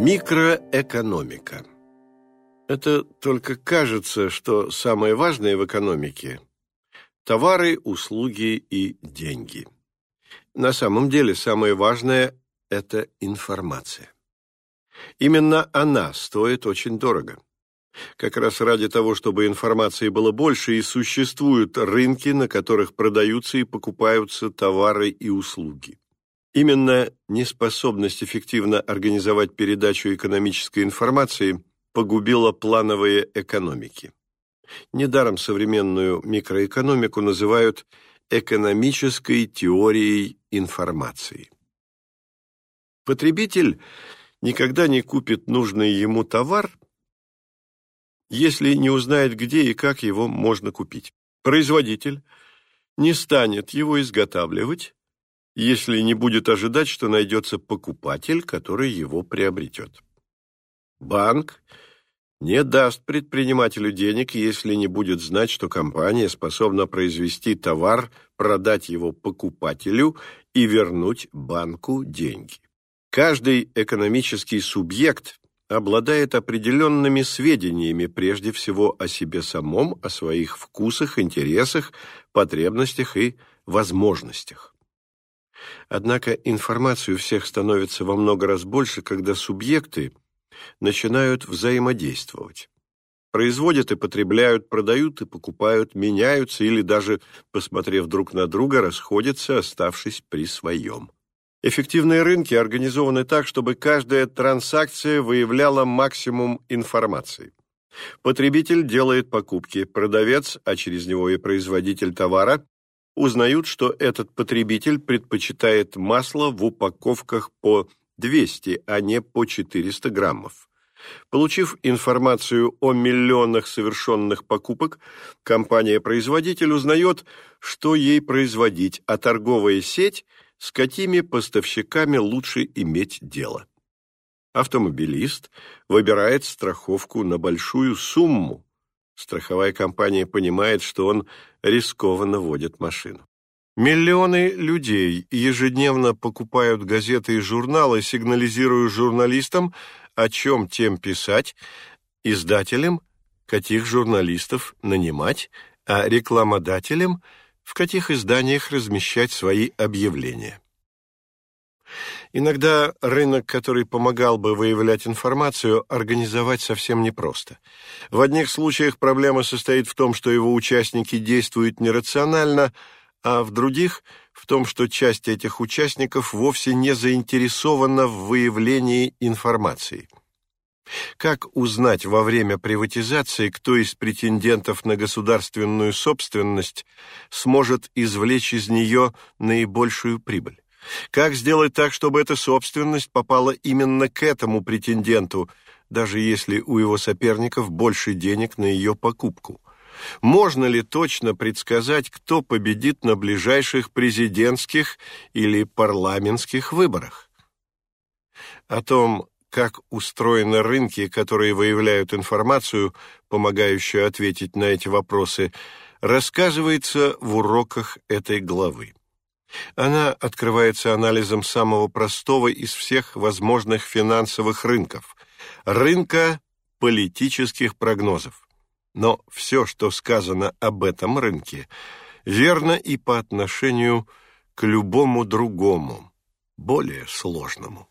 Микроэкономика. Это только кажется, что самое важное в экономике – товары, услуги и деньги. На самом деле самое важное – это информация. Именно она стоит очень дорого. Как раз ради того, чтобы информации было больше, и существуют рынки, на которых продаются и покупаются товары и услуги. Именно неспособность эффективно организовать передачу экономической информации погубила плановые экономики. Недаром современную микроэкономику называют экономической теорией информации. Потребитель никогда не купит нужный ему товар, если не узнает, где и как его можно купить. Производитель не станет его изготавливать, если не будет ожидать, что найдется покупатель, который его приобретет. Банк не даст предпринимателю денег, если не будет знать, что компания способна произвести товар, продать его покупателю и вернуть банку деньги. Каждый экономический субъект обладает определенными сведениями прежде всего о себе самом, о своих вкусах, интересах, потребностях и возможностях. Однако информации у всех становится во много раз больше, когда субъекты начинают взаимодействовать. Производят и потребляют, продают и покупают, меняются или даже, посмотрев друг на друга, расходятся, оставшись при своем. Эффективные рынки организованы так, чтобы каждая транзакция выявляла максимум информации. Потребитель делает покупки, продавец, а через него и производитель товара, узнают, что этот потребитель предпочитает масло в упаковках по 200, а не по 400 граммов. Получив информацию о миллионах совершенных покупок, компания-производитель узнает, что ей производить, а торговая сеть – с какими поставщиками лучше иметь дело. Автомобилист выбирает страховку на большую сумму, Страховая компания понимает, что он рискованно водит машину. Миллионы людей ежедневно покупают газеты и журналы, сигнализируя журналистам, о чем тем писать, издателям, каких журналистов нанимать, а рекламодателям, в каких изданиях размещать свои объявления. Иногда рынок, который помогал бы выявлять информацию, организовать совсем непросто. В одних случаях проблема состоит в том, что его участники действуют нерационально, а в других – в том, что часть этих участников вовсе не заинтересована в выявлении информации. Как узнать во время приватизации, кто из претендентов на государственную собственность сможет извлечь из нее наибольшую прибыль? Как сделать так, чтобы эта собственность попала именно к этому претенденту, даже если у его соперников больше денег на ее покупку? Можно ли точно предсказать, кто победит на ближайших президентских или парламентских выборах? О том, как устроены рынки, которые выявляют информацию, помогающую ответить на эти вопросы, рассказывается в уроках этой главы. Она открывается анализом самого простого из всех возможных финансовых рынков – рынка политических прогнозов. Но все, что сказано об этом рынке, верно и по отношению к любому другому, более сложному.